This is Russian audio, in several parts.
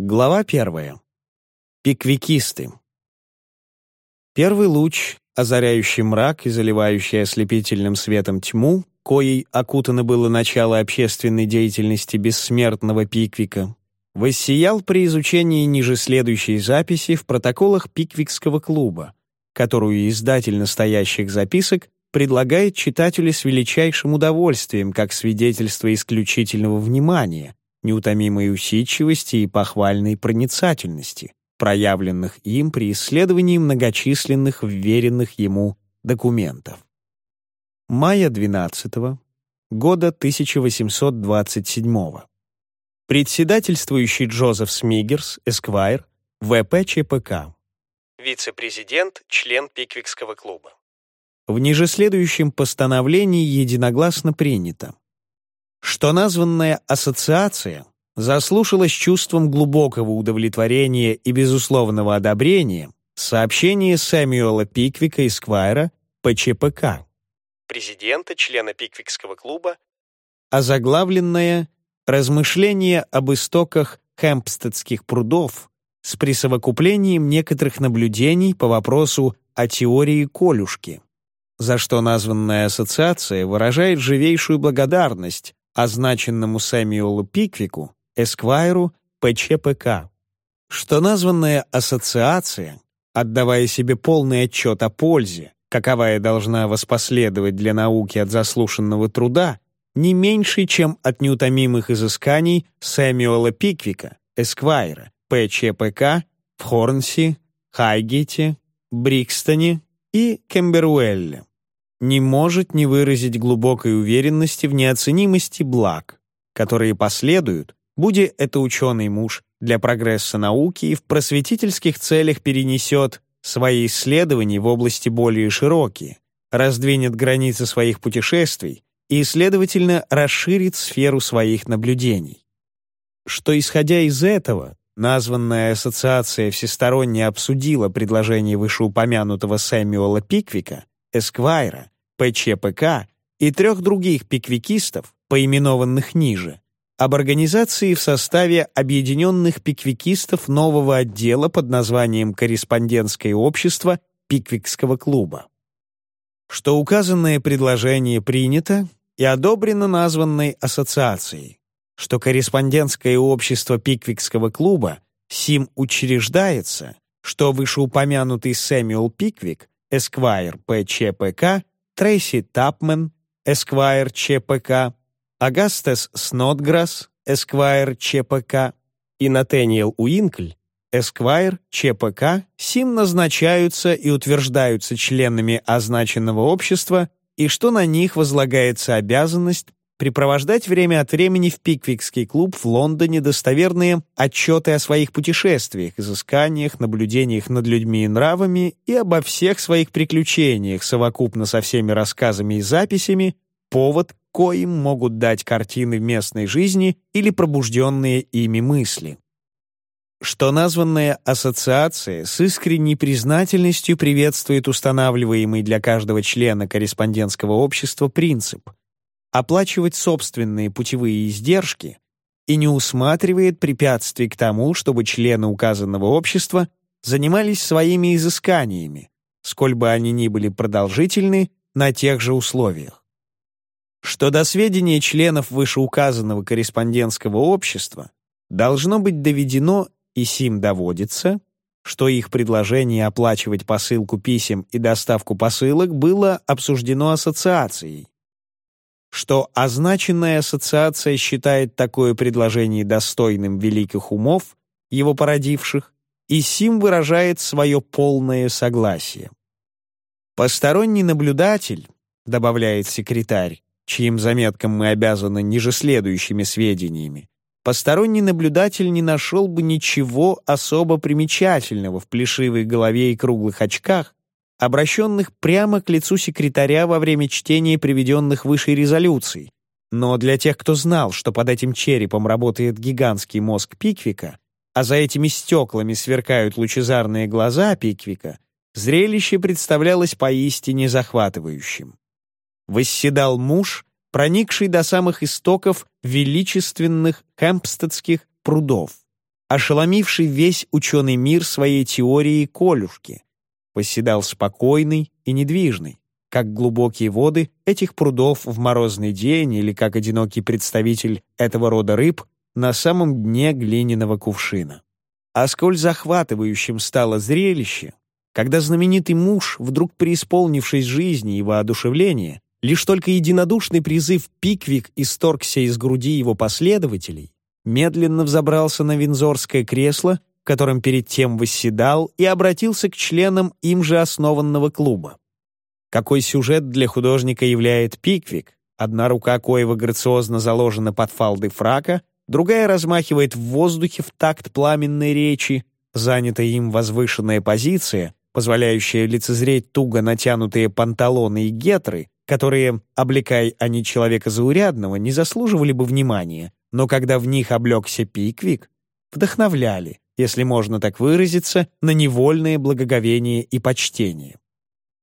Глава первая. Пиквикисты. Первый луч, озаряющий мрак и заливающий ослепительным светом тьму, коей окутано было начало общественной деятельности бессмертного Пиквика, воссиял при изучении ниже следующей записи в протоколах Пиквикского клуба, которую издатель настоящих записок предлагает читателю с величайшим удовольствием как свидетельство исключительного внимания, неутомимой усидчивости и похвальной проницательности, проявленных им при исследовании многочисленных вверенных ему документов. Мая 12 -го, года 1827 Председательствующий Джозеф Смигерс, эсквайр, ВП ЧПК. Вице-президент, член Пиквикского клуба. В ниже следующем постановлении единогласно принято что названная ассоциация заслушалась чувством глубокого удовлетворения и безусловного одобрения сообщение Сэмюэла Пиквика Эсквайра ПЧПК, президента, члена Пиквикского клуба, озаглавленное «Размышления об истоках Хэмпстедских прудов» с присовокуплением некоторых наблюдений по вопросу о теории колюшки, за что названная ассоциация выражает живейшую благодарность означенному Сэмюэлу Пиквику, Эсквайру, ПЧПК, что названная ассоциация, отдавая себе полный отчет о пользе, каковая должна воспоследовать для науки от заслушанного труда, не меньше, чем от неутомимых изысканий Сэмюэла Пиквика, Эсквайра, ПЧПК в Хорнси, Хайгете, Брикстоне и Кемберуэлле не может не выразить глубокой уверенности в неоценимости благ, которые последуют, будь это ученый муж для прогресса науки и в просветительских целях перенесет свои исследования в области более широкие, раздвинет границы своих путешествий и, следовательно, расширит сферу своих наблюдений. Что, исходя из этого, названная ассоциация всесторонне обсудила предложение вышеупомянутого Сэмюэла Пиквика, Эсквайра, ПЧПК и трех других пиквикистов, поименованных ниже, об организации в составе объединенных пиквикистов нового отдела под названием «Корреспондентское общество Пиквикского клуба». Что указанное предложение принято и одобрено названной ассоциацией, что корреспондентское общество Пиквикского клуба СИМ учреждается, что вышеупомянутый Сэмюэл Пиквик Эсквайр ПЧПК, Трейси Тапмен, Эсквайр ЧПК, Агастес Снотграсс, Эсквайр ЧПК и Натаниэл Уинкль, Эсквайр ЧПК, сим назначаются и утверждаются членами означенного общества и что на них возлагается обязанность припровождать время от времени в Пиквикский клуб в Лондоне достоверные отчеты о своих путешествиях, изысканиях, наблюдениях над людьми и нравами и обо всех своих приключениях, совокупно со всеми рассказами и записями, повод, коим могут дать картины местной жизни или пробужденные ими мысли. Что названная ассоциация с искренней признательностью приветствует устанавливаемый для каждого члена корреспондентского общества принцип — оплачивать собственные путевые издержки и не усматривает препятствий к тому, чтобы члены указанного общества занимались своими изысканиями, сколь бы они ни были продолжительны, на тех же условиях. Что до сведения членов вышеуказанного корреспондентского общества должно быть доведено и сим доводится, что их предложение оплачивать посылку писем и доставку посылок было обсуждено ассоциацией, что означенная ассоциация считает такое предложение достойным великих умов, его породивших, и сим выражает свое полное согласие. Посторонний наблюдатель, добавляет секретарь, чьим заметкам мы обязаны ниже следующими сведениями, посторонний наблюдатель не нашел бы ничего особо примечательного в плешивой голове и круглых очках, обращенных прямо к лицу секретаря во время чтения приведенных выше резолюций. Но для тех, кто знал, что под этим черепом работает гигантский мозг Пиквика, а за этими стеклами сверкают лучезарные глаза Пиквика, зрелище представлялось поистине захватывающим. Восседал муж, проникший до самых истоков величественных хэмпстедских прудов, ошеломивший весь ученый мир своей теорией колюшки, восседал спокойный и недвижный, как глубокие воды этих прудов в морозный день или как одинокий представитель этого рода рыб на самом дне глиняного кувшина. А сколь захватывающим стало зрелище, когда знаменитый муж, вдруг преисполнившись жизни и воодушевления, лишь только единодушный призыв «Пиквик» исторгся из груди его последователей, медленно взобрался на винзорское кресло, в котором перед тем восседал, и обратился к членам им же основанного клуба. Какой сюжет для художника являет Пиквик? Одна рука коего грациозно заложена под фалды фрака, другая размахивает в воздухе в такт пламенной речи, занятая им возвышенная позиция, позволяющая лицезреть туго натянутые панталоны и гетры, которые, облекая они человека заурядного, не заслуживали бы внимания, но когда в них облегся Пиквик, вдохновляли, если можно так выразиться, на невольное благоговение и почтение.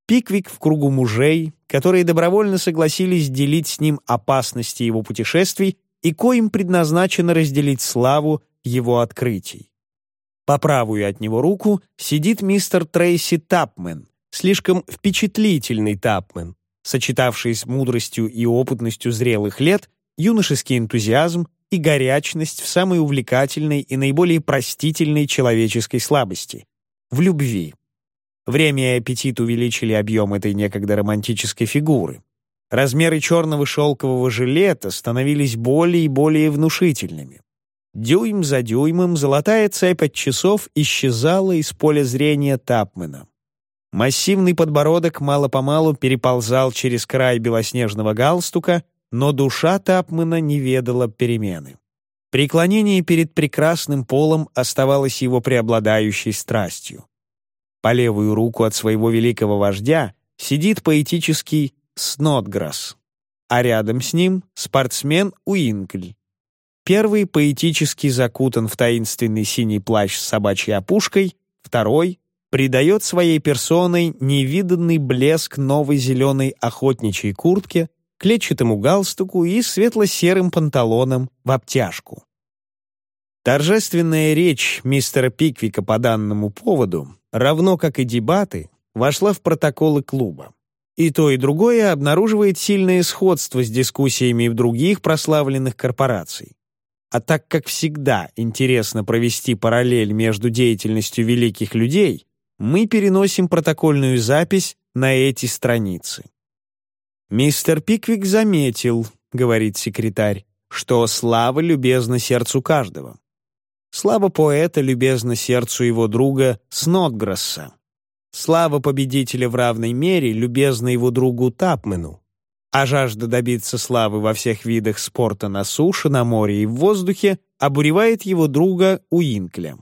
Пиквик в кругу мужей, которые добровольно согласились делить с ним опасности его путешествий и коим предназначено разделить славу его открытий. По правую от него руку сидит мистер Трейси Тапмен, слишком впечатлительный Тапмен, сочетавший с мудростью и опытностью зрелых лет юношеский энтузиазм и горячность в самой увлекательной и наиболее простительной человеческой слабости — в любви. Время и аппетит увеличили объем этой некогда романтической фигуры. Размеры черного шелкового жилета становились более и более внушительными. Дюйм за дюймом золотая цепь от часов исчезала из поля зрения Тапмена. Массивный подбородок мало-помалу переползал через край белоснежного галстука, но душа Тапмена не ведала перемены. Преклонение перед прекрасным полом оставалось его преобладающей страстью. По левую руку от своего великого вождя сидит поэтический Снотграсс, а рядом с ним спортсмен Уинкль. Первый поэтически закутан в таинственный синий плащ с собачьей опушкой, второй придает своей персоной невиданный блеск новой зеленой охотничьей куртке клетчатому галстуку и светло-серым панталонам в обтяжку. Торжественная речь мистера Пиквика по данному поводу, равно как и дебаты, вошла в протоколы клуба. И то, и другое обнаруживает сильное сходство с дискуссиями в других прославленных корпораций. А так как всегда интересно провести параллель между деятельностью великих людей, мы переносим протокольную запись на эти страницы. «Мистер Пиквик заметил, — говорит секретарь, — что слава любезна сердцу каждого. Слава поэта любезна сердцу его друга Снотграсса. Слава победителя в равной мере любезна его другу Тапмену. А жажда добиться славы во всех видах спорта на суше, на море и в воздухе обуревает его друга Уинкля.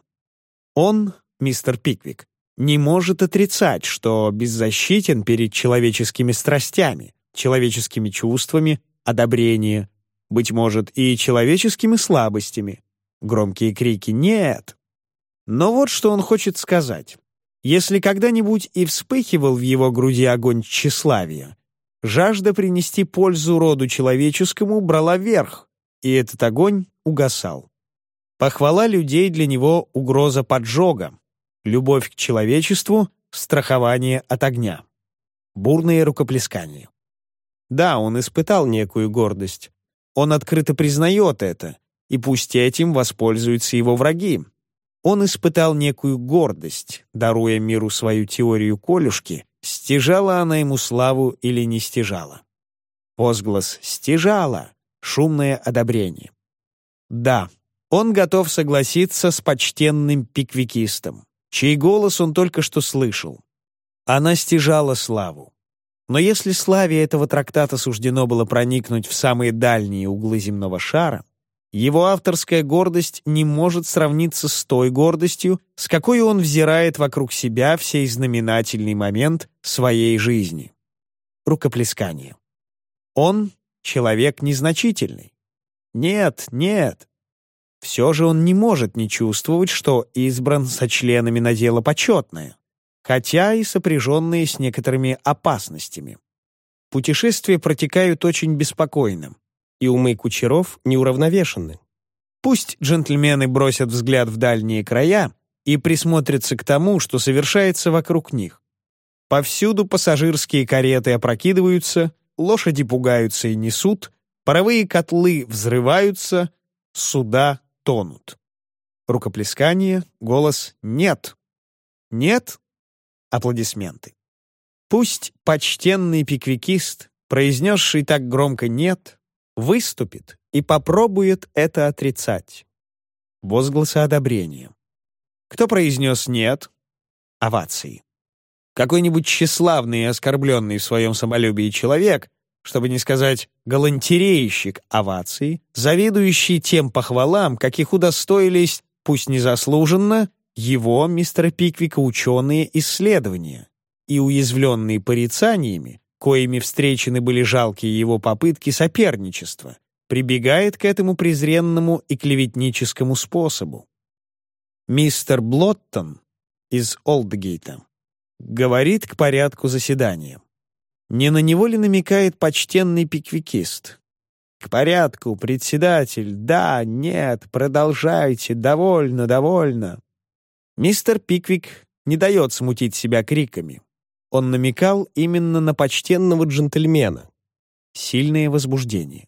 Он, мистер Пиквик, не может отрицать, что беззащитен перед человеческими страстями, человеческими чувствами, одобрения, быть может, и человеческими слабостями. Громкие крики «нет». Но вот что он хочет сказать. Если когда-нибудь и вспыхивал в его груди огонь тщеславия, жажда принести пользу роду человеческому брала верх, и этот огонь угасал. Похвала людей для него — угроза поджога, любовь к человечеству — страхование от огня. Бурные рукоплескания. Да, он испытал некую гордость. Он открыто признает это, и пусть этим воспользуются его враги. Он испытал некую гордость, даруя миру свою теорию колюшки, стяжала она ему славу или не стяжала. Возглас «стяжала» — шумное одобрение. Да, он готов согласиться с почтенным пиквикистом, чей голос он только что слышал. Она стяжала славу. Но если славе этого трактата суждено было проникнуть в самые дальние углы земного шара, его авторская гордость не может сравниться с той гордостью, с какой он взирает вокруг себя в сей знаменательный момент своей жизни. Рукоплескание. Он — человек незначительный. Нет, нет. Все же он не может не чувствовать, что избран со членами на дело почетное хотя и сопряженные с некоторыми опасностями. Путешествия протекают очень беспокойно, и умы кучеров неуравновешены. Пусть джентльмены бросят взгляд в дальние края и присмотрятся к тому, что совершается вокруг них. Повсюду пассажирские кареты опрокидываются, лошади пугаются и несут, паровые котлы взрываются, суда тонут. Рукоплескание, голос «нет». «Нет» — аплодисменты. Пусть почтенный пиквикист, произнесший так громко «нет», выступит и попробует это отрицать. Возгласы одобрения. Кто произнес «нет»? Овации. Какой-нибудь тщеславный и оскорбленный в своем самолюбии человек, чтобы не сказать галантерейщик овации, завидующий тем похвалам, каких удостоились, пусть незаслуженно, его, мистера Пиквика, ученые исследования, и уязвленные порицаниями, коими встречены были жалкие его попытки соперничества, прибегает к этому презренному и клеветническому способу. Мистер Блоттон из Олдгейта говорит к порядку заседания. Не на него ли намекает почтенный пиквикист? К порядку, председатель, да, нет, продолжайте, довольно, довольно. Мистер Пиквик не дает смутить себя криками. Он намекал именно на почтенного джентльмена. Сильное возбуждение.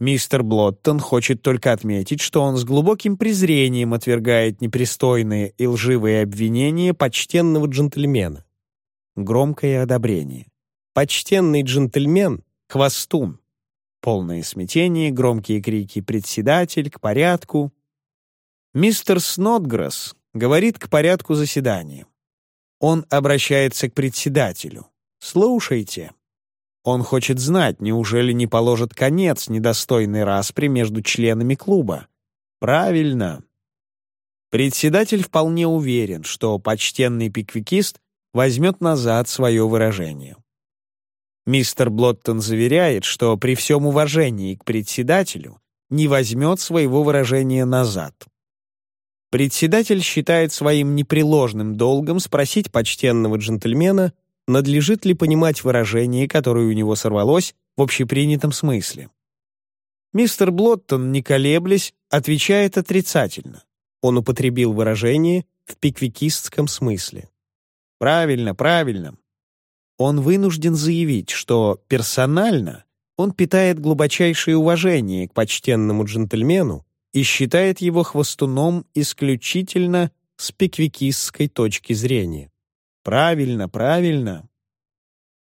Мистер Блоттон хочет только отметить, что он с глубоким презрением отвергает непристойные и лживые обвинения почтенного джентльмена. Громкое одобрение. Почтенный джентльмен — хвостун. Полное смятение, громкие крики «председатель», «к порядку». Мистер Снотгресс говорит к порядку заседания. Он обращается к председателю. «Слушайте». Он хочет знать, неужели не положит конец недостойной распри между членами клуба. Правильно. Председатель вполне уверен, что почтенный пиквикист возьмет назад свое выражение. Мистер Блоттон заверяет, что при всем уважении к председателю не возьмет своего выражения назад. Председатель считает своим непреложным долгом спросить почтенного джентльмена, надлежит ли понимать выражение, которое у него сорвалось в общепринятом смысле. Мистер Блоттон, не колеблясь, отвечает отрицательно. Он употребил выражение в пиквикистском смысле. Правильно, правильно. Он вынужден заявить, что персонально он питает глубочайшее уважение к почтенному джентльмену и считает его хвостуном исключительно с пиквикистской точки зрения. Правильно, правильно.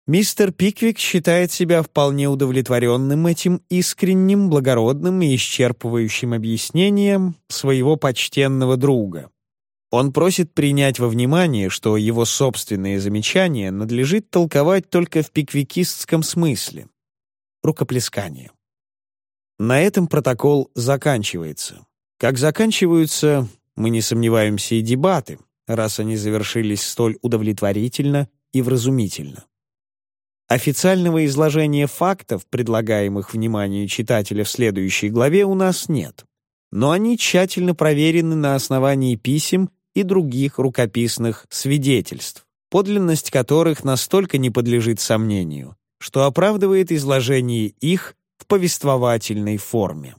Мистер Пиквик считает себя вполне удовлетворенным этим искренним, благородным и исчерпывающим объяснением своего почтенного друга. Он просит принять во внимание, что его собственные замечания надлежит толковать только в пиквикистском смысле. Рукоплескание. На этом протокол заканчивается. Как заканчиваются, мы не сомневаемся, и дебаты, раз они завершились столь удовлетворительно и вразумительно. Официального изложения фактов, предлагаемых вниманию читателя в следующей главе, у нас нет, но они тщательно проверены на основании писем и других рукописных свидетельств, подлинность которых настолько не подлежит сомнению, что оправдывает изложение их в повествовательной форме.